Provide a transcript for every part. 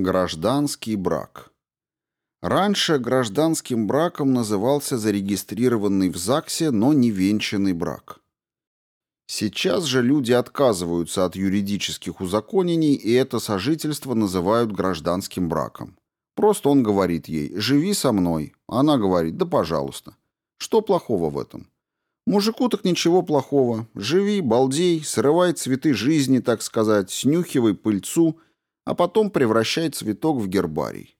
Гражданский брак. Раньше гражданским браком назывался зарегистрированный в ЗАГСе, но не венчанный брак. Сейчас же люди отказываются от юридических узаконений, и это сожительство называют гражданским браком. Просто он говорит ей «живи со мной», она говорит «да пожалуйста». Что плохого в этом? Мужику так ничего плохого. Живи, балдей, срывай цветы жизни, так сказать, снюхивай пыльцу – а потом превращает цветок в гербарий.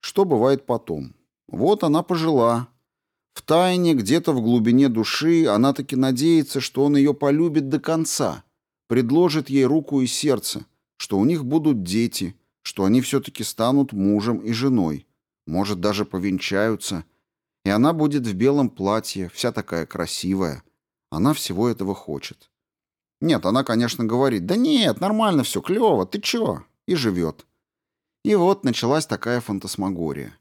Что бывает потом? Вот она пожила. В тайне, где-то в глубине души, она таки надеется, что он ее полюбит до конца, предложит ей руку и сердце, что у них будут дети, что они все-таки станут мужем и женой, может, даже повенчаются, и она будет в белом платье, вся такая красивая. Она всего этого хочет. Нет, она, конечно, говорит, да нет, нормально все, клево, ты чё? И живет. И вот началась такая фантасмагория.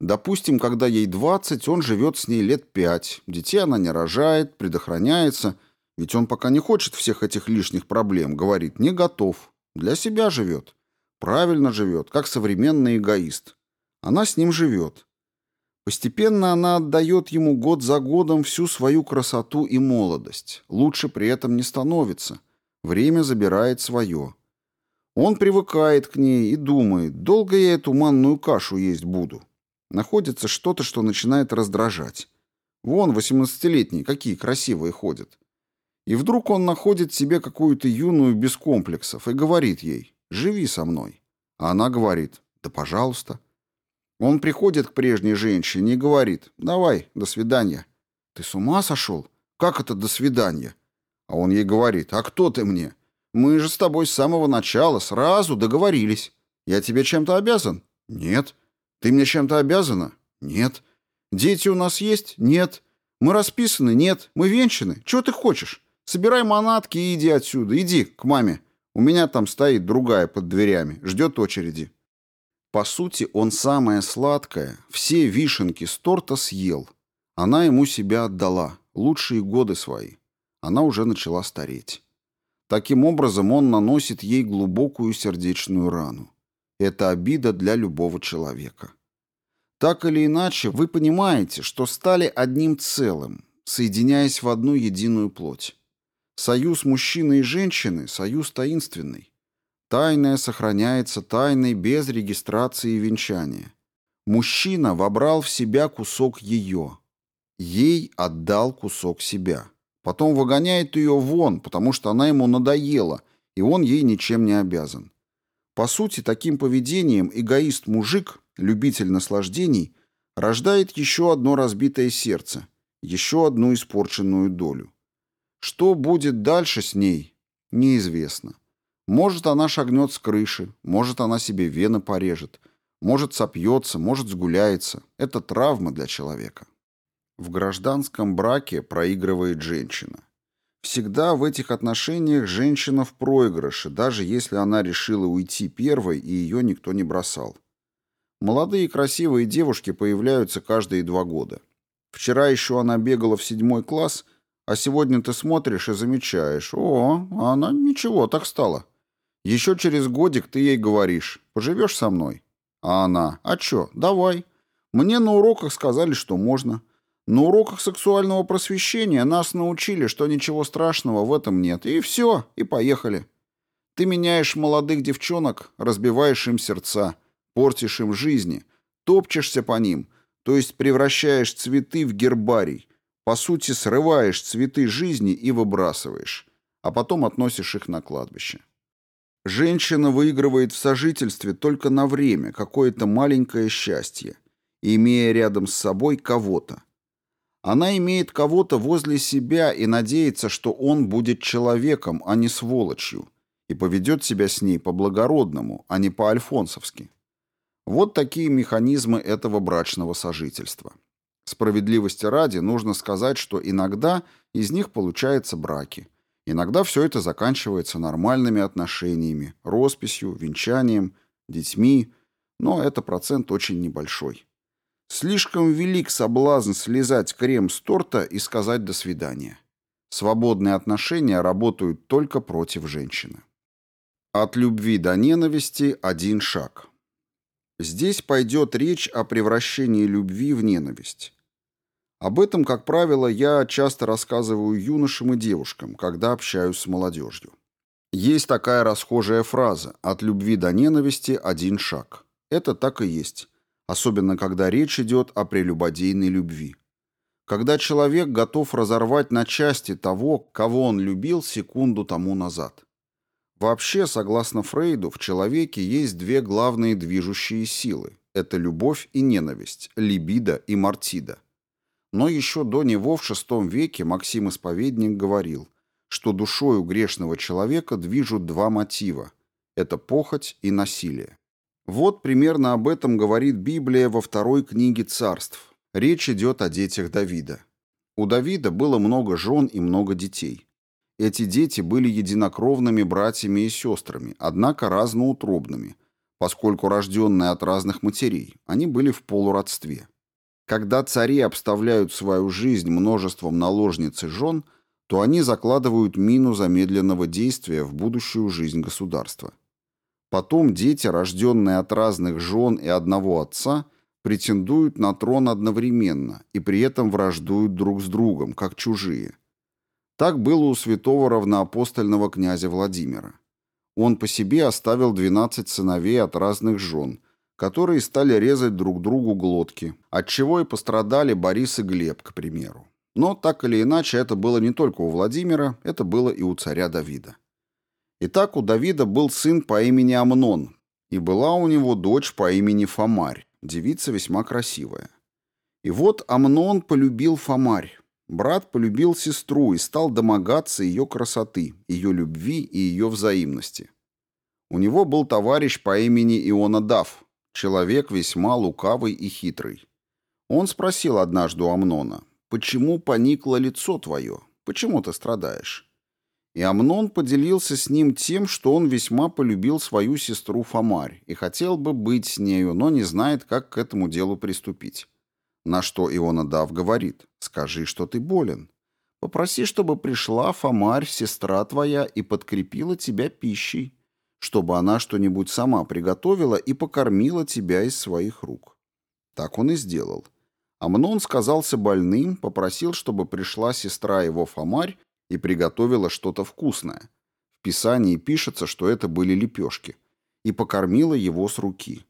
Допустим, когда ей 20, он живет с ней лет 5, детей она не рожает, предохраняется, ведь он пока не хочет всех этих лишних проблем, говорит, не готов, для себя живет, правильно живет, как современный эгоист. Она с ним живет. Постепенно она отдает ему год за годом всю свою красоту и молодость. Лучше при этом не становится. Время забирает свое. Он привыкает к ней и думает, долго я эту манную кашу есть буду. Находится что-то, что начинает раздражать. Вон, восемнадцатилетние, какие красивые ходят. И вдруг он находит себе какую-то юную без комплексов и говорит ей «Живи со мной». А она говорит «Да пожалуйста». Он приходит к прежней женщине и говорит «Давай, до свидания». «Ты с ума сошел? Как это «до свидания»?» А он ей говорит «А кто ты мне?» Мы же с тобой с самого начала сразу договорились. Я тебе чем-то обязан? Нет. Ты мне чем-то обязана? Нет. Дети у нас есть? Нет. Мы расписаны? Нет. Мы венчаны? Чего ты хочешь? Собирай манатки и иди отсюда. Иди к маме. У меня там стоит другая под дверями. Ждет очереди. По сути, он самое сладкое, все вишенки с торта съел. Она ему себя отдала, лучшие годы свои. Она уже начала стареть. Таким образом, он наносит ей глубокую сердечную рану. Это обида для любого человека. Так или иначе, вы понимаете, что стали одним целым, соединяясь в одну единую плоть. Союз мужчины и женщины – союз таинственный. Тайное сохраняется тайной без регистрации и венчания. Мужчина вобрал в себя кусок ее. Ей отдал кусок себя. Потом выгоняет ее вон, потому что она ему надоела, и он ей ничем не обязан. По сути, таким поведением эгоист-мужик, любитель наслаждений, рождает еще одно разбитое сердце, еще одну испорченную долю. Что будет дальше с ней, неизвестно. Может, она шагнет с крыши, может, она себе вены порежет, может, сопьется, может, сгуляется. Это травма для человека. В гражданском браке проигрывает женщина. Всегда в этих отношениях женщина в проигрыше, даже если она решила уйти первой и ее никто не бросал. Молодые красивые девушки появляются каждые два года. Вчера еще она бегала в седьмой класс, а сегодня ты смотришь и замечаешь, о, она ничего так стала. Еще через годик ты ей говоришь, поживешь со мной? А она, а че, давай. Мне на уроках сказали, что можно. На уроках сексуального просвещения нас научили, что ничего страшного в этом нет. И все, и поехали. Ты меняешь молодых девчонок, разбиваешь им сердца, портишь им жизни, топчешься по ним, то есть превращаешь цветы в гербарий, по сути срываешь цветы жизни и выбрасываешь, а потом относишь их на кладбище. Женщина выигрывает в сожительстве только на время, какое-то маленькое счастье, имея рядом с собой кого-то, она имеет кого-то возле себя и надеется, что он будет человеком, а не сволочью, и поведет себя с ней по-благородному, а не по-альфонсовски. Вот такие механизмы этого брачного сожительства. Справедливости ради нужно сказать, что иногда из них получаются браки. Иногда все это заканчивается нормальными отношениями, росписью, венчанием, детьми, но это процент очень небольшой. Слишком велик соблазн слезать крем с торта и сказать «до свидания». Свободные отношения работают только против женщины. От любви до ненависти один шаг. Здесь пойдет речь о превращении любви в ненависть. Об этом, как правило, я часто рассказываю юношам и девушкам, когда общаюсь с молодежью. Есть такая расхожая фраза «от любви до ненависти один шаг». Это так и есть, особенно когда речь идет о прелюбодейной любви. Когда человек готов разорвать на части того, кого он любил секунду тому назад. Вообще, согласно Фрейду, в человеке есть две главные движущие силы. Это любовь и ненависть, либидо и мартида. Но еще до него в VI веке Максим Исповедник говорил, что душою грешного человека движут два мотива – это похоть и насилие. Вот примерно об этом говорит Библия во второй книге царств. Речь идет о детях Давида. У Давида было много жен и много детей. Эти дети были единокровными братьями и сестрами, однако разноутробными, поскольку рожденные от разных матерей, они были в полуродстве. Когда цари обставляют свою жизнь множеством наложниц и жен, то они закладывают мину замедленного действия в будущую жизнь государства. Потом дети, рожденные от разных жен и одного отца, претендуют на трон одновременно и при этом враждуют друг с другом, как чужие – так было у святого равноапостольного князя Владимира. Он по себе оставил 12 сыновей от разных жен, которые стали резать друг другу глотки, от чего и пострадали Борис и Глеб, к примеру. Но так или иначе это было не только у Владимира, это было и у царя Давида. Итак, у Давида был сын по имени Амнон, и была у него дочь по имени Фомарь, девица весьма красивая. И вот Амнон полюбил Фомарь, Брат полюбил сестру и стал домогаться ее красоты, ее любви и ее взаимности. У него был товарищ по имени Иона Дав, человек весьма лукавый и хитрый. Он спросил однажды у Амнона, «Почему поникло лицо твое? Почему ты страдаешь?» И Амнон поделился с ним тем, что он весьма полюбил свою сестру Фомарь и хотел бы быть с нею, но не знает, как к этому делу приступить. На что Ионадав говорит, «Скажи, что ты болен. Попроси, чтобы пришла Фомарь, сестра твоя, и подкрепила тебя пищей, чтобы она что-нибудь сама приготовила и покормила тебя из своих рук». Так он и сделал. Амнон сказался больным, попросил, чтобы пришла сестра его Фомарь и приготовила что-то вкусное. В Писании пишется, что это были лепешки, и покормила его с руки.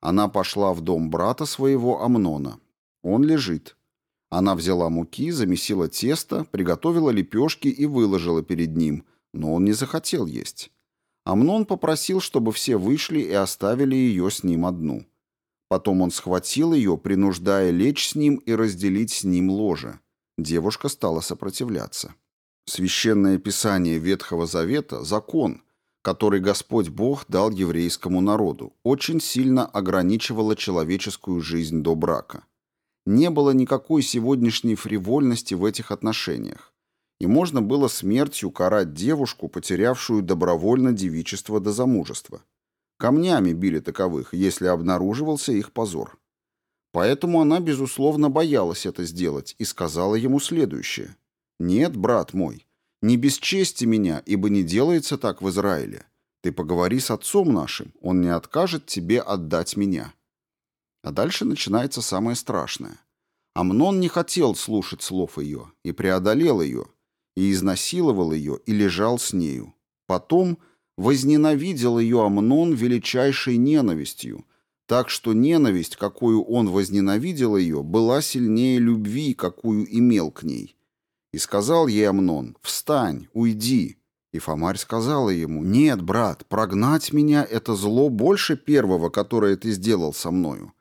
Она пошла в дом брата своего Амнона, он лежит. Она взяла муки, замесила тесто, приготовила лепешки и выложила перед ним, но он не захотел есть. Амнон попросил, чтобы все вышли и оставили ее с ним одну. Потом он схватил ее, принуждая лечь с ним и разделить с ним ложе. Девушка стала сопротивляться. Священное писание Ветхого Завета – закон, который Господь Бог дал еврейскому народу, очень сильно ограничивало человеческую жизнь до брака не было никакой сегодняшней фривольности в этих отношениях, и можно было смертью карать девушку, потерявшую добровольно девичество до замужества. Камнями били таковых, если обнаруживался их позор. Поэтому она, безусловно, боялась это сделать и сказала ему следующее. «Нет, брат мой, не бесчести меня, ибо не делается так в Израиле. Ты поговори с отцом нашим, он не откажет тебе отдать меня». А дальше начинается самое страшное. Амнон не хотел слушать слов ее, и преодолел ее, и изнасиловал ее, и лежал с нею. Потом возненавидел ее Амнон величайшей ненавистью, так что ненависть, какую он возненавидел ее, была сильнее любви, какую имел к ней. И сказал ей Амнон, «Встань, уйди». И Фомарь сказала ему, «Нет, брат, прогнать меня — это зло больше первого, которое ты сделал со мною.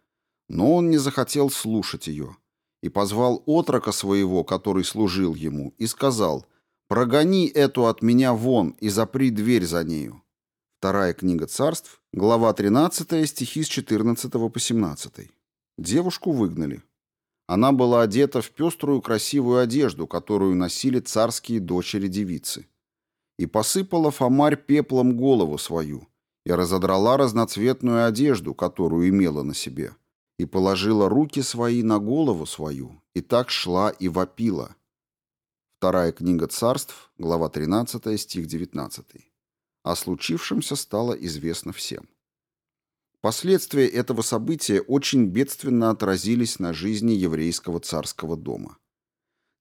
Но он не захотел слушать ее. И позвал отрока своего, который служил ему, и сказал, «Прогони эту от меня вон и запри дверь за нею». Вторая книга царств, глава 13, стихи с 14 по 17. Девушку выгнали. Она была одета в пеструю красивую одежду, которую носили царские дочери-девицы. И посыпала Фомарь пеплом голову свою, и разодрала разноцветную одежду, которую имела на себе и положила руки свои на голову свою, и так шла и вопила. Вторая книга царств, глава 13, стих 19. О случившемся стало известно всем. Последствия этого события очень бедственно отразились на жизни еврейского царского дома.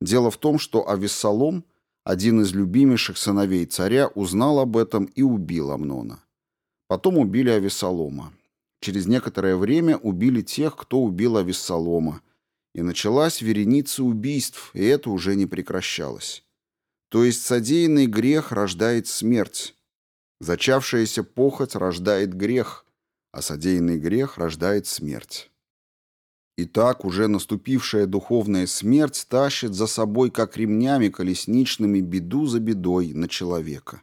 Дело в том, что Авессалом, один из любимейших сыновей царя, узнал об этом и убил Амнона. Потом убили Авессалома. Через некоторое время убили тех, кто убил Авессалома, и началась вереница убийств, и это уже не прекращалось. То есть содеянный грех рождает смерть, зачавшаяся похоть рождает грех, а содеянный грех рождает смерть. И так уже наступившая духовная смерть тащит за собой, как ремнями колесничными, беду за бедой на человека.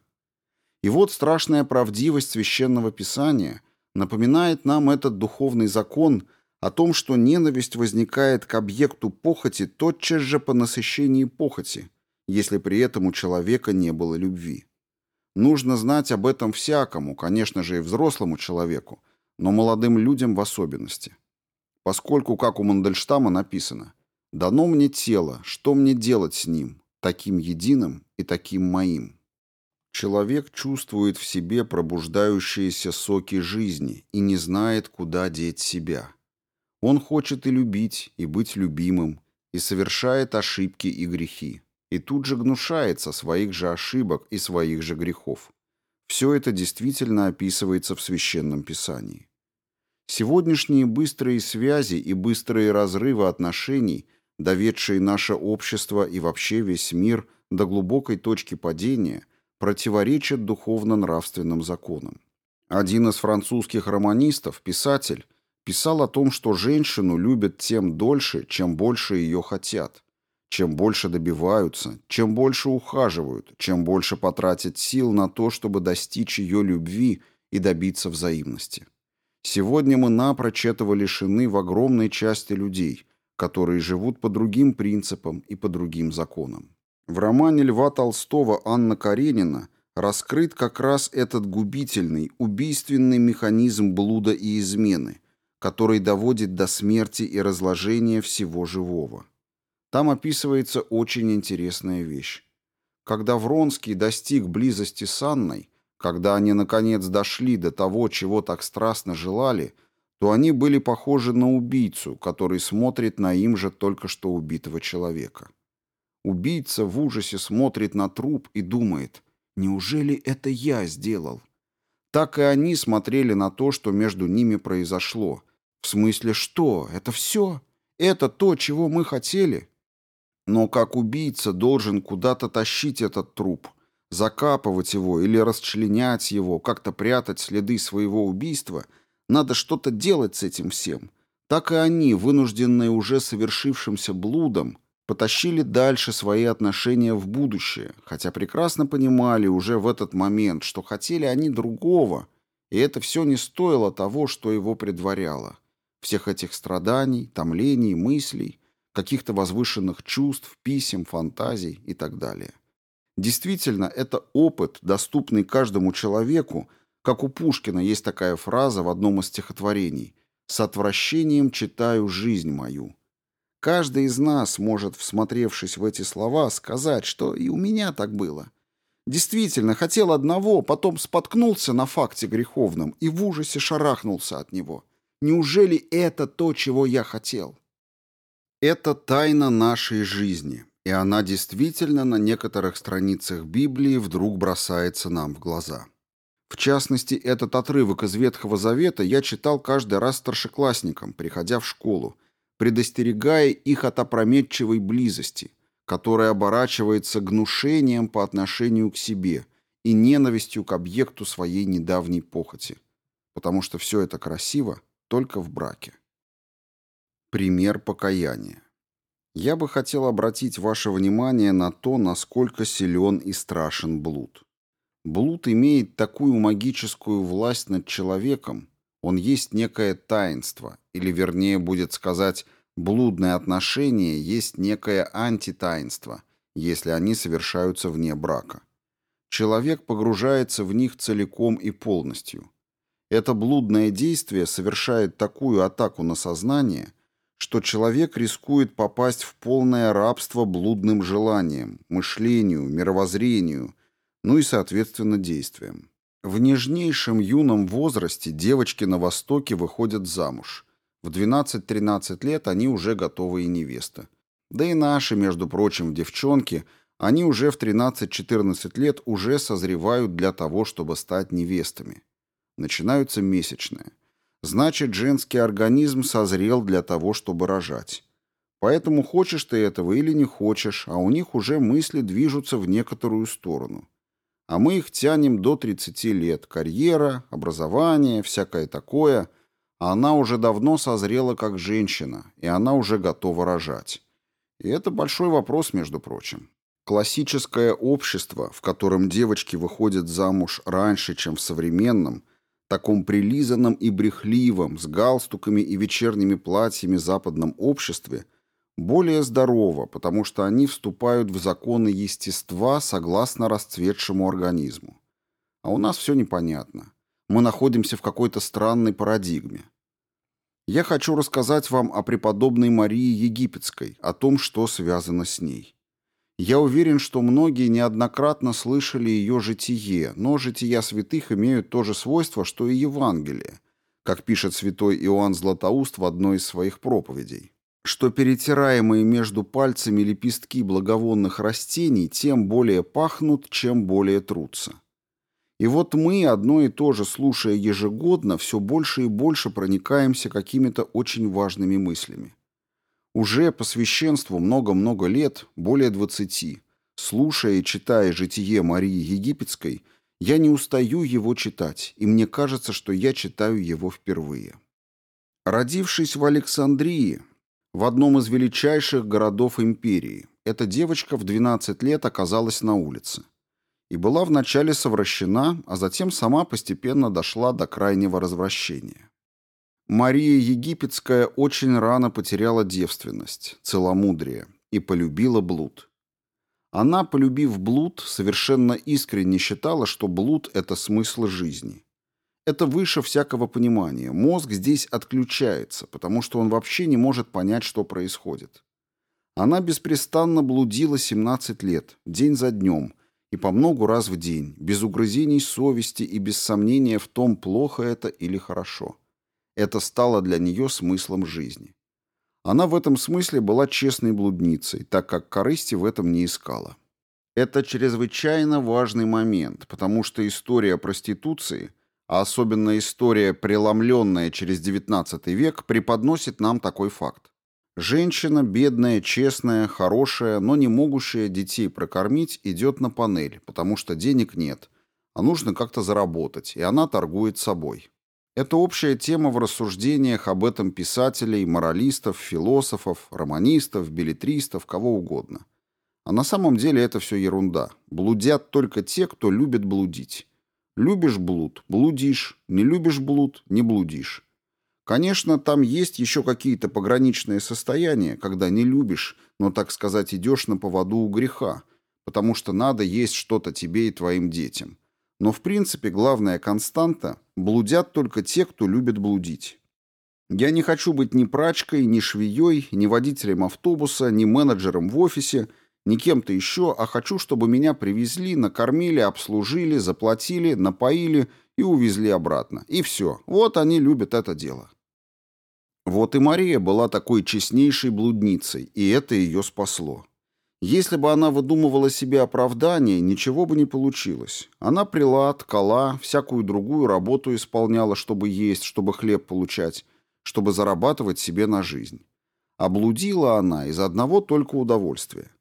И вот страшная правдивость священного писания напоминает нам этот духовный закон о том, что ненависть возникает к объекту похоти тотчас же по насыщении похоти, если при этом у человека не было любви. Нужно знать об этом всякому, конечно же и взрослому человеку, но молодым людям в особенности. Поскольку, как у Мандельштама написано, «Дано мне тело, что мне делать с ним, таким единым и таким моим?» Человек чувствует в себе пробуждающиеся соки жизни и не знает, куда деть себя. Он хочет и любить, и быть любимым, и совершает ошибки и грехи, и тут же гнушается своих же ошибок и своих же грехов. Все это действительно описывается в Священном Писании. Сегодняшние быстрые связи и быстрые разрывы отношений, доведшие наше общество и вообще весь мир до глубокой точки падения, противоречат духовно-нравственным законам. Один из французских романистов, писатель, писал о том, что женщину любят тем дольше, чем больше ее хотят, чем больше добиваются, чем больше ухаживают, чем больше потратят сил на то, чтобы достичь ее любви и добиться взаимности. Сегодня мы напрочь этого лишены в огромной части людей, которые живут по другим принципам и по другим законам. В романе Льва Толстого «Анна Каренина» раскрыт как раз этот губительный, убийственный механизм блуда и измены, который доводит до смерти и разложения всего живого. Там описывается очень интересная вещь. Когда Вронский достиг близости с Анной, когда они наконец дошли до того, чего так страстно желали, то они были похожи на убийцу, который смотрит на им же только что убитого человека. Убийца в ужасе смотрит на труп и думает, неужели это я сделал? Так и они смотрели на то, что между ними произошло. В смысле, что? Это все? Это то, чего мы хотели? Но как убийца должен куда-то тащить этот труп, закапывать его или расчленять его, как-то прятать следы своего убийства, надо что-то делать с этим всем. Так и они, вынужденные уже совершившимся блудом, потащили дальше свои отношения в будущее, хотя прекрасно понимали уже в этот момент, что хотели они другого, и это все не стоило того, что его предваряло. Всех этих страданий, томлений, мыслей, каких-то возвышенных чувств, писем, фантазий и так далее. Действительно, это опыт, доступный каждому человеку, как у Пушкина есть такая фраза в одном из стихотворений «С отвращением читаю жизнь мою». Каждый из нас может, всмотревшись в эти слова, сказать, что и у меня так было. Действительно, хотел одного, потом споткнулся на факте греховном и в ужасе шарахнулся от него. Неужели это то, чего я хотел? Это тайна нашей жизни, и она действительно на некоторых страницах Библии вдруг бросается нам в глаза. В частности, этот отрывок из Ветхого Завета я читал каждый раз старшеклассникам, приходя в школу, предостерегая их от опрометчивой близости, которая оборачивается гнушением по отношению к себе и ненавистью к объекту своей недавней похоти. Потому что все это красиво только в браке. Пример покаяния. Я бы хотел обратить ваше внимание на то, насколько силен и страшен блуд. Блуд имеет такую магическую власть над человеком, он есть некое таинство, или вернее будет сказать, блудное отношение есть некое антитаинство, если они совершаются вне брака. Человек погружается в них целиком и полностью. Это блудное действие совершает такую атаку на сознание, что человек рискует попасть в полное рабство блудным желаниям, мышлению, мировоззрению, ну и, соответственно, действиям. В нежнейшем юном возрасте девочки на Востоке выходят замуж. В 12-13 лет они уже готовые невесты. Да и наши, между прочим, девчонки, они уже в 13-14 лет уже созревают для того, чтобы стать невестами. Начинаются месячные. Значит, женский организм созрел для того, чтобы рожать. Поэтому хочешь ты этого или не хочешь, а у них уже мысли движутся в некоторую сторону. А мы их тянем до 30 лет. Карьера, образование, всякое такое. А она уже давно созрела как женщина, и она уже готова рожать. И это большой вопрос, между прочим. Классическое общество, в котором девочки выходят замуж раньше, чем в современном, таком прилизанном и брехливом, с галстуками и вечерними платьями западном обществе – более здорово, потому что они вступают в законы естества согласно расцветшему организму. А у нас все непонятно. Мы находимся в какой-то странной парадигме. Я хочу рассказать вам о преподобной Марии Египетской, о том, что связано с ней. Я уверен, что многие неоднократно слышали ее житие, но жития святых имеют то же свойство, что и Евангелие, как пишет святой Иоанн Златоуст в одной из своих проповедей что перетираемые между пальцами лепестки благовонных растений тем более пахнут, чем более трутся. И вот мы, одно и то же слушая ежегодно, все больше и больше проникаемся какими-то очень важными мыслями. Уже по священству много-много лет, более двадцати, слушая и читая житие Марии Египетской, я не устаю его читать, и мне кажется, что я читаю его впервые. Родившись в Александрии, в одном из величайших городов империи. Эта девочка в 12 лет оказалась на улице. И была вначале совращена, а затем сама постепенно дошла до крайнего развращения. Мария Египетская очень рано потеряла девственность, целомудрие и полюбила блуд. Она, полюбив блуд, совершенно искренне считала, что блуд – это смысл жизни. Это выше всякого понимания. Мозг здесь отключается, потому что он вообще не может понять, что происходит. Она беспрестанно блудила 17 лет, день за днем, и по многу раз в день, без угрызений совести и без сомнения в том, плохо это или хорошо. Это стало для нее смыслом жизни. Она в этом смысле была честной блудницей, так как корысти в этом не искала. Это чрезвычайно важный момент, потому что история проституции – а особенно история, преломленная через XIX век, преподносит нам такой факт. Женщина, бедная, честная, хорошая, но не могущая детей прокормить, идет на панель, потому что денег нет, а нужно как-то заработать, и она торгует собой. Это общая тема в рассуждениях об этом писателей, моралистов, философов, романистов, билетристов, кого угодно. А на самом деле это все ерунда. Блудят только те, кто любит блудить. Любишь блуд – блудишь, не любишь блуд – не блудишь. Конечно, там есть еще какие-то пограничные состояния, когда не любишь, но, так сказать, идешь на поводу у греха, потому что надо есть что-то тебе и твоим детям. Но, в принципе, главная константа – блудят только те, кто любит блудить. Я не хочу быть ни прачкой, ни швеей, ни водителем автобуса, ни менеджером в офисе – не кем-то еще, а хочу, чтобы меня привезли, накормили, обслужили, заплатили, напоили и увезли обратно. И все. Вот они любят это дело. Вот и Мария была такой честнейшей блудницей, и это ее спасло. Если бы она выдумывала себе оправдание, ничего бы не получилось. Она прила, ткала, всякую другую работу исполняла, чтобы есть, чтобы хлеб получать, чтобы зарабатывать себе на жизнь. А блудила она из одного только удовольствия.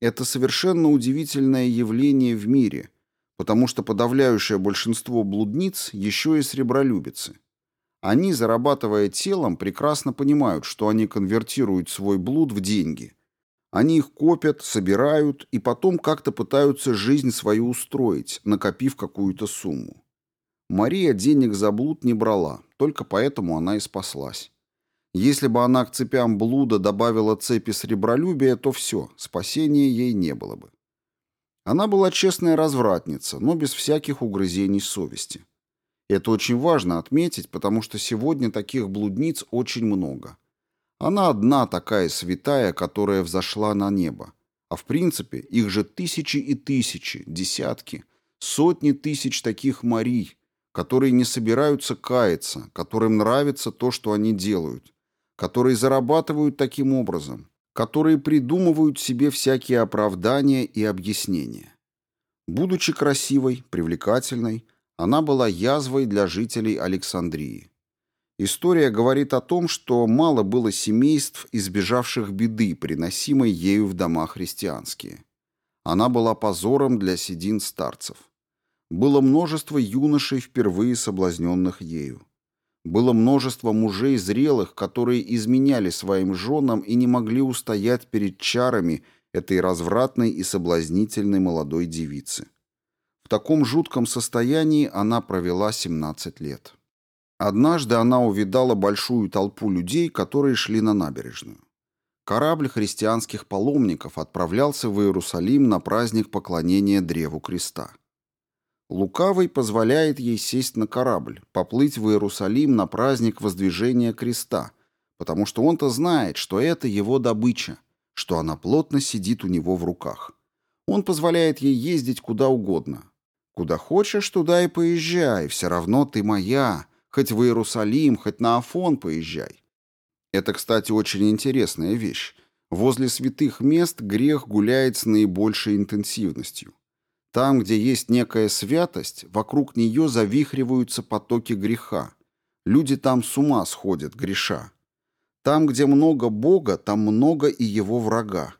Это совершенно удивительное явление в мире, потому что подавляющее большинство блудниц еще и сребролюбицы. Они, зарабатывая телом, прекрасно понимают, что они конвертируют свой блуд в деньги. Они их копят, собирают и потом как-то пытаются жизнь свою устроить, накопив какую-то сумму. Мария денег за блуд не брала, только поэтому она и спаслась. Если бы она к цепям блуда добавила цепи сребролюбия, то все, спасения ей не было бы. Она была честная развратница, но без всяких угрызений совести. Это очень важно отметить, потому что сегодня таких блудниц очень много. Она одна такая святая, которая взошла на небо. А в принципе, их же тысячи и тысячи, десятки, Сотни тысяч таких Марий, которые не собираются каяться, которым нравится то, что они делают, которые зарабатывают таким образом, которые придумывают себе всякие оправдания и объяснения. Будучи красивой, привлекательной, она была язвой для жителей Александрии. История говорит о том, что мало было семейств, избежавших беды, приносимой ею в дома христианские. Она была позором для седин старцев. Было множество юношей, впервые соблазненных ею. Было множество мужей зрелых, которые изменяли своим женам и не могли устоять перед чарами этой развратной и соблазнительной молодой девицы. В таком жутком состоянии она провела 17 лет. Однажды она увидала большую толпу людей, которые шли на набережную. Корабль христианских паломников отправлялся в Иерусалим на праздник поклонения Древу Креста. Лукавый позволяет ей сесть на корабль, поплыть в Иерусалим на праздник воздвижения креста, потому что он-то знает, что это его добыча, что она плотно сидит у него в руках. Он позволяет ей ездить куда угодно. Куда хочешь, туда и поезжай, все равно ты моя, хоть в Иерусалим, хоть на Афон поезжай. Это, кстати, очень интересная вещь. Возле святых мест грех гуляет с наибольшей интенсивностью. Там, где есть некая святость, вокруг нее завихриваются потоки греха. Люди там с ума сходят, греша. Там, где много Бога, там много и его врага.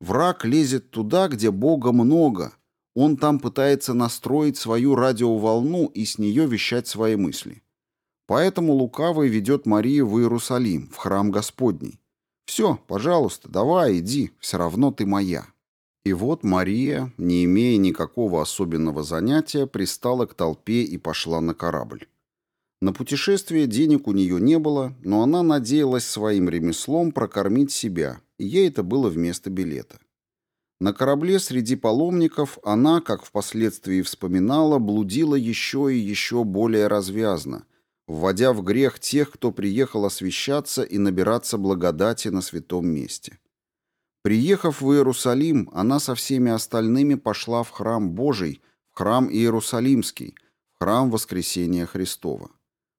Враг лезет туда, где Бога много. Он там пытается настроить свою радиоволну и с нее вещать свои мысли. Поэтому лукавый ведет Марию в Иерусалим, в храм Господний. «Все, пожалуйста, давай, иди, все равно ты моя». И вот Мария, не имея никакого особенного занятия, пристала к толпе и пошла на корабль. На путешествие денег у нее не было, но она надеялась своим ремеслом прокормить себя, и ей это было вместо билета. На корабле среди паломников она, как впоследствии вспоминала, блудила еще и еще более развязно, вводя в грех тех, кто приехал освящаться и набираться благодати на святом месте. Приехав в Иерусалим, она со всеми остальными пошла в храм Божий, в храм Иерусалимский, в храм Воскресения Христова.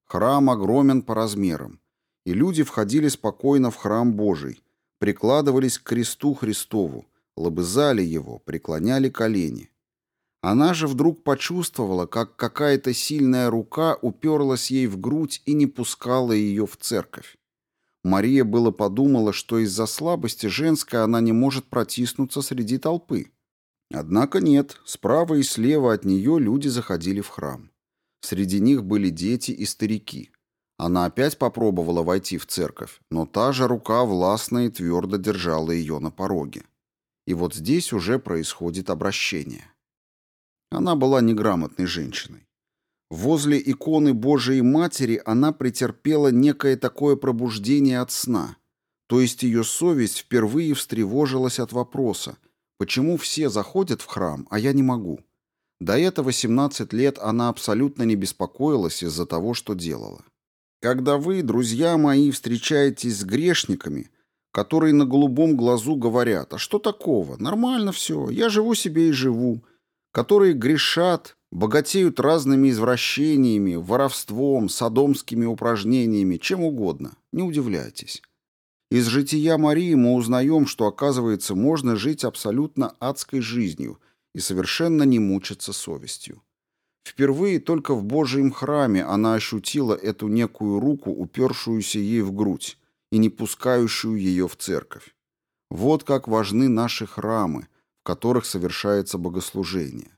Храм огромен по размерам, и люди входили спокойно в храм Божий, прикладывались к кресту Христову, лобызали его, преклоняли колени. Она же вдруг почувствовала, как какая-то сильная рука уперлась ей в грудь и не пускала ее в церковь. Мария было подумала, что из-за слабости женской она не может протиснуться среди толпы. Однако нет, справа и слева от нее люди заходили в храм. Среди них были дети и старики. Она опять попробовала войти в церковь, но та же рука властно и твердо держала ее на пороге. И вот здесь уже происходит обращение. Она была неграмотной женщиной. Возле иконы Божией Матери она претерпела некое такое пробуждение от сна, то есть ее совесть впервые встревожилась от вопроса, почему все заходят в храм, а я не могу. До этого 17 лет она абсолютно не беспокоилась из-за того, что делала. Когда вы, друзья мои, встречаетесь с грешниками, которые на голубом глазу говорят, а что такого, нормально все, я живу себе и живу, которые грешат, богатеют разными извращениями, воровством, садомскими упражнениями, чем угодно. Не удивляйтесь. Из жития Марии мы узнаем, что, оказывается, можно жить абсолютно адской жизнью и совершенно не мучиться совестью. Впервые только в Божьем храме она ощутила эту некую руку, упершуюся ей в грудь и не пускающую ее в церковь. Вот как важны наши храмы, которых совершается богослужение.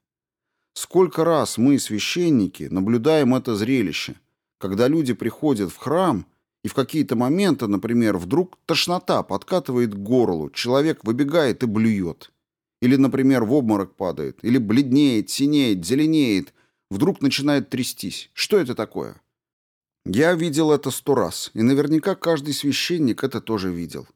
Сколько раз мы, священники, наблюдаем это зрелище, когда люди приходят в храм, и в какие-то моменты, например, вдруг тошнота подкатывает к горлу, человек выбегает и блюет. Или, например, в обморок падает, или бледнеет, синеет, зеленеет, вдруг начинает трястись. Что это такое? Я видел это сто раз, и наверняка каждый священник это тоже видел.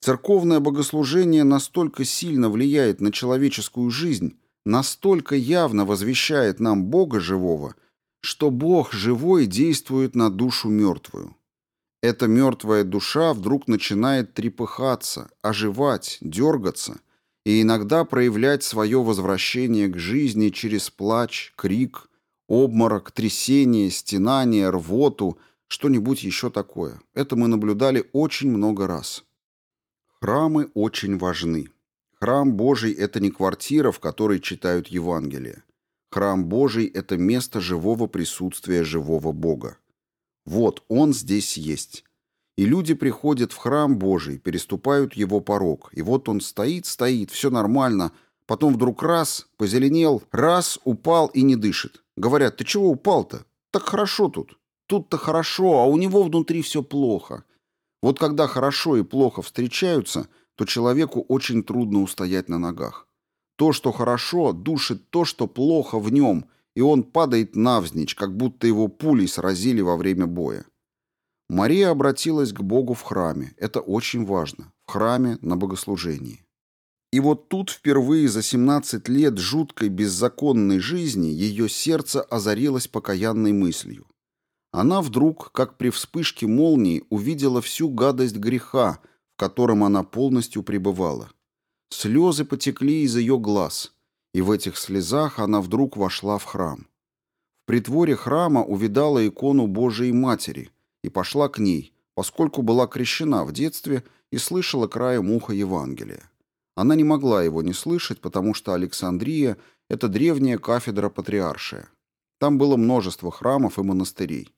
Церковное богослужение настолько сильно влияет на человеческую жизнь, настолько явно возвещает нам Бога живого, что Бог живой действует на душу мертвую. Эта мертвая душа вдруг начинает трепыхаться, оживать, дергаться, и иногда проявлять свое возвращение к жизни через плач, крик, обморок, трясение, стенание, рвоту, что-нибудь еще такое. Это мы наблюдали очень много раз. Храмы очень важны. Храм Божий – это не квартира, в которой читают Евангелие. Храм Божий – это место живого присутствия живого Бога. Вот, Он здесь есть. И люди приходят в храм Божий, переступают его порог. И вот он стоит, стоит, все нормально. Потом вдруг раз, позеленел, раз, упал и не дышит. Говорят, ты чего упал-то? Так хорошо тут. Тут-то хорошо, а у него внутри все плохо. Вот когда хорошо и плохо встречаются, то человеку очень трудно устоять на ногах. То, что хорошо, душит то, что плохо в нем, и он падает навзничь, как будто его пулей сразили во время боя. Мария обратилась к Богу в храме. Это очень важно. В храме на богослужении. И вот тут впервые за 17 лет жуткой беззаконной жизни ее сердце озарилось покаянной мыслью. Она вдруг, как при вспышке молнии, увидела всю гадость греха, в котором она полностью пребывала. Слезы потекли из ее глаз, и в этих слезах она вдруг вошла в храм. В притворе храма увидала икону Божией Матери – и пошла к ней, поскольку была крещена в детстве и слышала краем уха Евангелия. Она не могла его не слышать, потому что Александрия – это древняя кафедра патриаршия. Там было множество храмов и монастырей.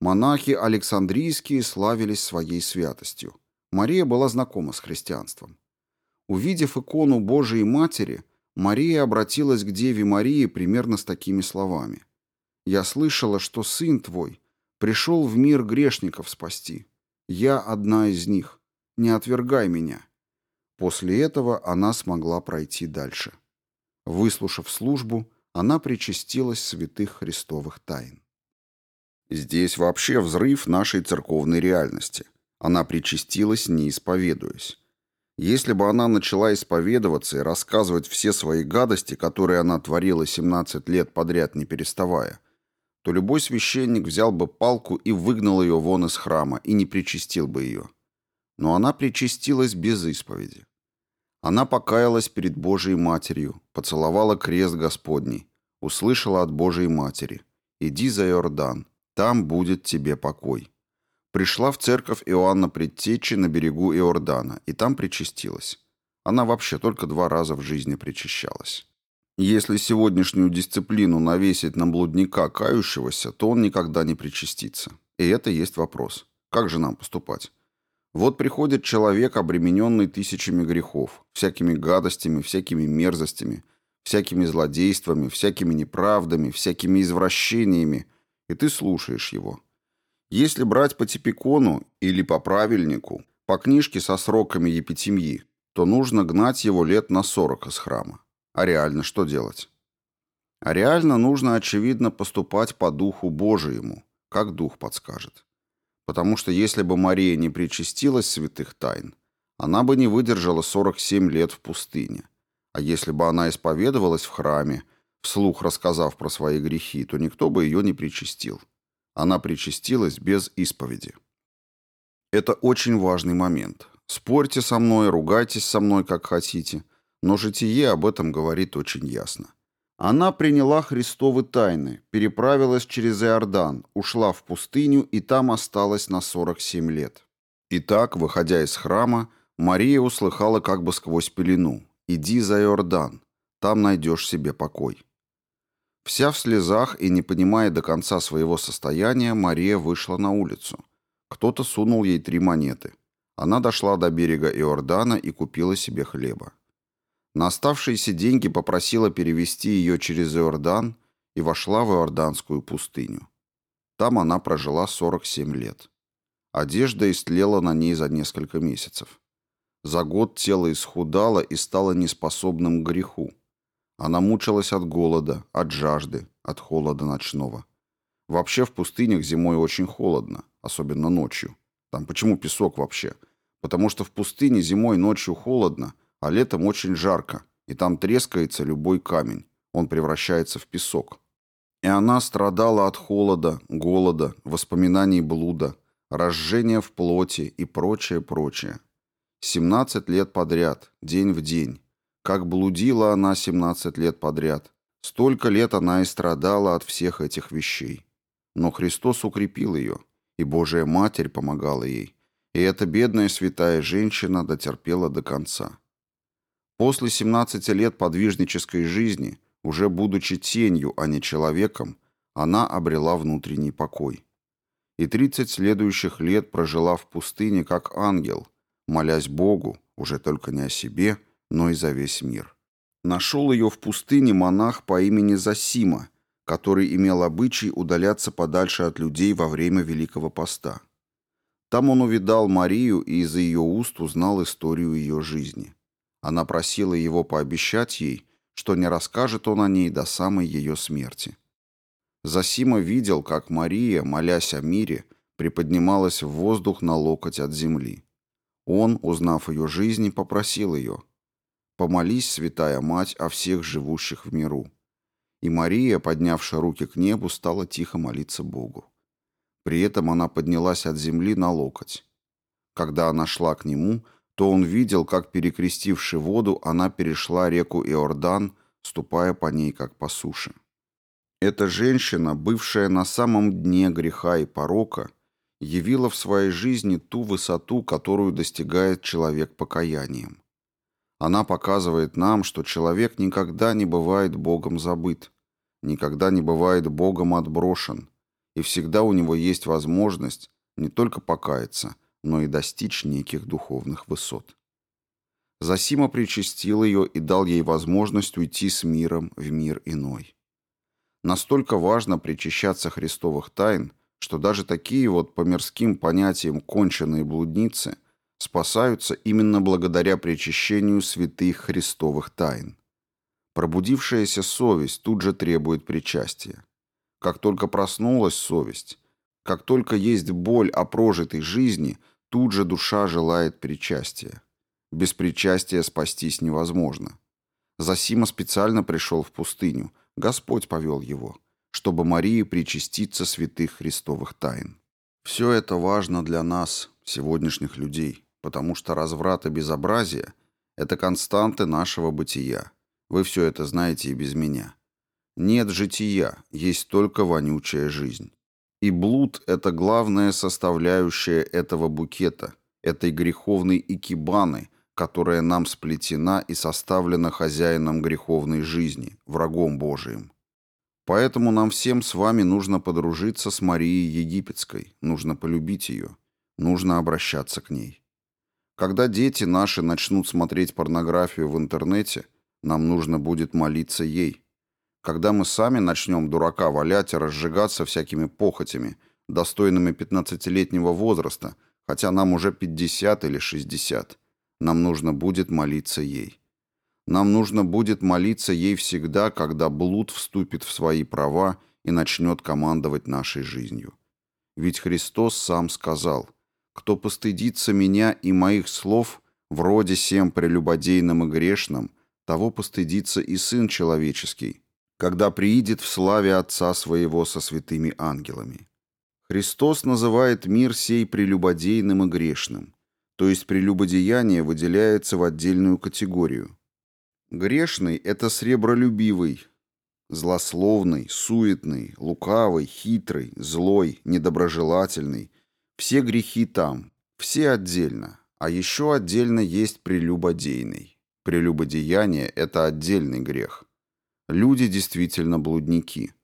Монахи Александрийские славились своей святостью. Мария была знакома с христианством. Увидев икону Божией Матери, Мария обратилась к Деве Марии примерно с такими словами. «Я слышала, что сын твой, Пришел в мир грешников спасти. Я одна из них. Не отвергай меня». После этого она смогла пройти дальше. Выслушав службу, она причастилась святых христовых тайн. Здесь вообще взрыв нашей церковной реальности. Она причастилась, не исповедуясь. Если бы она начала исповедоваться и рассказывать все свои гадости, которые она творила 17 лет подряд не переставая, то любой священник взял бы палку и выгнал ее вон из храма и не причастил бы ее. Но она причастилась без исповеди. Она покаялась перед Божией Матерью, поцеловала крест Господний, услышала от Божией Матери «Иди за Иордан, там будет тебе покой». Пришла в церковь Иоанна Предтечи на берегу Иордана, и там причастилась. Она вообще только два раза в жизни причащалась. Если сегодняшнюю дисциплину навесить на блудника кающегося, то он никогда не причастится. И это есть вопрос. Как же нам поступать? Вот приходит человек, обремененный тысячами грехов, всякими гадостями, всякими мерзостями, всякими злодействами, всякими неправдами, всякими извращениями, и ты слушаешь его. Если брать по типикону или по правильнику, по книжке со сроками епитемьи, то нужно гнать его лет на сорок из храма. А реально что делать? А реально нужно, очевидно, поступать по Духу Божиему, как Дух подскажет. Потому что если бы Мария не причастилась святых тайн, она бы не выдержала 47 лет в пустыне. А если бы она исповедовалась в храме, вслух рассказав про свои грехи, то никто бы ее не причастил. Она причастилась без исповеди. Это очень важный момент. Спорьте со мной, ругайтесь со мной, как хотите – но житие об этом говорит очень ясно. Она приняла Христовы тайны, переправилась через Иордан, ушла в пустыню и там осталась на 47 лет. Итак, выходя из храма, Мария услыхала как бы сквозь пелену «Иди за Иордан, там найдешь себе покой». Вся в слезах и не понимая до конца своего состояния, Мария вышла на улицу. Кто-то сунул ей три монеты. Она дошла до берега Иордана и купила себе хлеба. На оставшиеся деньги попросила перевести ее через Иордан и вошла в Иорданскую пустыню. Там она прожила 47 лет. Одежда истлела на ней за несколько месяцев. За год тело исхудало и стало неспособным к греху. Она мучилась от голода, от жажды, от холода ночного. Вообще в пустынях зимой очень холодно, особенно ночью. Там почему песок вообще? Потому что в пустыне зимой ночью холодно – а летом очень жарко, и там трескается любой камень, он превращается в песок. И она страдала от холода, голода, воспоминаний блуда, разжения в плоти и прочее, прочее. 17 лет подряд, день в день. Как блудила она 17 лет подряд. Столько лет она и страдала от всех этих вещей. Но Христос укрепил ее, и Божия Матерь помогала ей. И эта бедная святая женщина дотерпела до конца. После 17 лет подвижнической жизни, уже будучи тенью, а не человеком, она обрела внутренний покой. И 30 следующих лет прожила в пустыне как ангел, молясь Богу, уже только не о себе, но и за весь мир. Нашел ее в пустыне монах по имени Засима, который имел обычай удаляться подальше от людей во время Великого Поста. Там он увидал Марию и из ее уст узнал историю ее жизни. Она просила его пообещать ей, что не расскажет он о ней до самой ее смерти. Засима видел, как Мария, молясь о мире, приподнималась в воздух на локоть от земли. Он, узнав ее жизни, попросил ее «Помолись, святая мать, о всех живущих в миру». И Мария, поднявши руки к небу, стала тихо молиться Богу. При этом она поднялась от земли на локоть. Когда она шла к нему, то он видел, как, перекрестивши воду, она перешла реку Иордан, ступая по ней, как по суше. Эта женщина, бывшая на самом дне греха и порока, явила в своей жизни ту высоту, которую достигает человек покаянием. Она показывает нам, что человек никогда не бывает Богом забыт, никогда не бывает Богом отброшен, и всегда у него есть возможность не только покаяться – но и достичь неких духовных высот. Засима причастил ее и дал ей возможность уйти с миром в мир иной. Настолько важно причащаться христовых тайн, что даже такие вот по мирским понятиям конченые блудницы спасаются именно благодаря причащению святых христовых тайн. Пробудившаяся совесть тут же требует причастия. Как только проснулась совесть, как только есть боль о прожитой жизни – Тут же душа желает причастия. Без причастия спастись невозможно. Засима специально пришел в пустыню. Господь повел его, чтобы Марии причаститься святых христовых тайн. Все это важно для нас, сегодняшних людей, потому что разврат и безобразие – это константы нашего бытия. Вы все это знаете и без меня. Нет жития, есть только вонючая жизнь. И блуд – это главная составляющая этого букета, этой греховной икебаны, которая нам сплетена и составлена хозяином греховной жизни, врагом Божиим. Поэтому нам всем с вами нужно подружиться с Марией Египетской, нужно полюбить ее, нужно обращаться к ней. Когда дети наши начнут смотреть порнографию в интернете, нам нужно будет молиться ей – когда мы сами начнем дурака валять и разжигаться всякими похотями, достойными 15-летнего возраста, хотя нам уже 50 или 60, нам нужно будет молиться ей. Нам нужно будет молиться ей всегда, когда блуд вступит в свои права и начнет командовать нашей жизнью. Ведь Христос сам сказал, «Кто постыдится меня и моих слов, вроде сем прелюбодейным и грешным, того постыдится и Сын Человеческий, когда приидет в славе Отца Своего со святыми ангелами. Христос называет мир сей прелюбодейным и грешным, то есть прелюбодеяние выделяется в отдельную категорию. Грешный – это сребролюбивый, злословный, суетный, лукавый, хитрый, злой, недоброжелательный. Все грехи там, все отдельно, а еще отдельно есть прелюбодейный. Прелюбодеяние – это отдельный грех. Люди действительно блудники.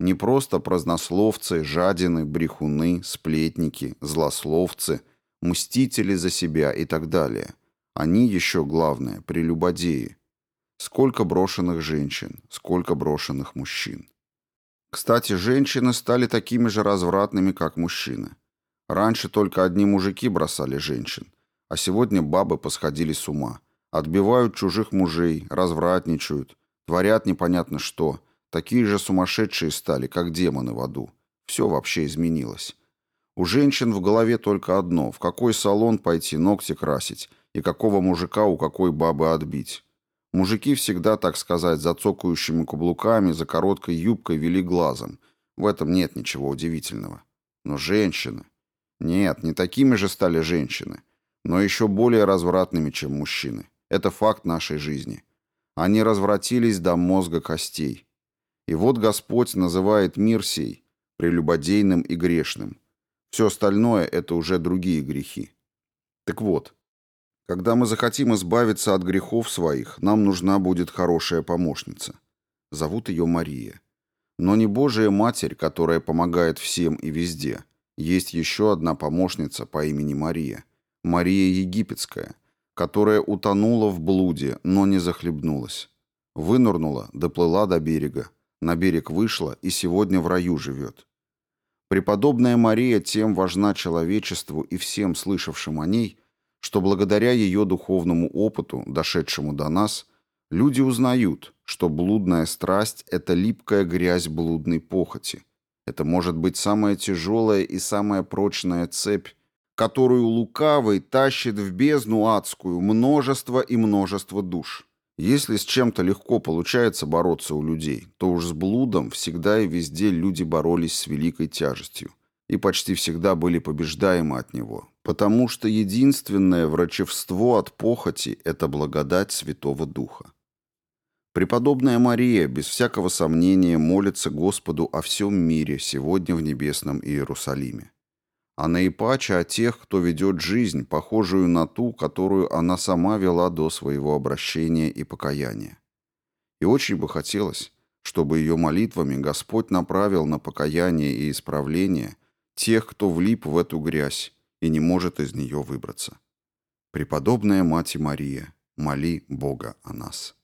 Не просто празднословцы, жадины, брехуны, сплетники, злословцы, мстители за себя и так далее. Они еще, главное, прелюбодеи. Сколько брошенных женщин, сколько брошенных мужчин. Кстати, женщины стали такими же развратными, как мужчины. Раньше только одни мужики бросали женщин, а сегодня бабы посходили с ума. Отбивают чужих мужей, развратничают, Творят непонятно что. Такие же сумасшедшие стали, как демоны в аду. Все вообще изменилось. У женщин в голове только одно – в какой салон пойти ногти красить и какого мужика у какой бабы отбить. Мужики всегда, так сказать, за цокающими каблуками, за короткой юбкой вели глазом. В этом нет ничего удивительного. Но женщины... Нет, не такими же стали женщины, но еще более развратными, чем мужчины. Это факт нашей жизни. Они развратились до мозга костей. И вот Господь называет мир сей прелюбодейным и грешным. Все остальное – это уже другие грехи. Так вот, когда мы захотим избавиться от грехов своих, нам нужна будет хорошая помощница. Зовут ее Мария. Но не Божия Матерь, которая помогает всем и везде. Есть еще одна помощница по имени Мария. Мария Египетская, которая утонула в блуде, но не захлебнулась. Вынырнула, доплыла до берега, на берег вышла и сегодня в раю живет. Преподобная Мария тем важна человечеству и всем слышавшим о ней, что благодаря ее духовному опыту, дошедшему до нас, люди узнают, что блудная страсть – это липкая грязь блудной похоти. Это может быть самая тяжелая и самая прочная цепь, которую лукавый тащит в бездну адскую множество и множество душ. Если с чем-то легко получается бороться у людей, то уж с блудом всегда и везде люди боролись с великой тяжестью и почти всегда были побеждаемы от него, потому что единственное врачевство от похоти – это благодать Святого Духа. Преподобная Мария без всякого сомнения молится Господу о всем мире сегодня в небесном Иерусалиме а наипаче о тех, кто ведет жизнь, похожую на ту, которую она сама вела до своего обращения и покаяния. И очень бы хотелось, чтобы ее молитвами Господь направил на покаяние и исправление тех, кто влип в эту грязь и не может из нее выбраться. Преподобная Мать Мария, моли Бога о нас.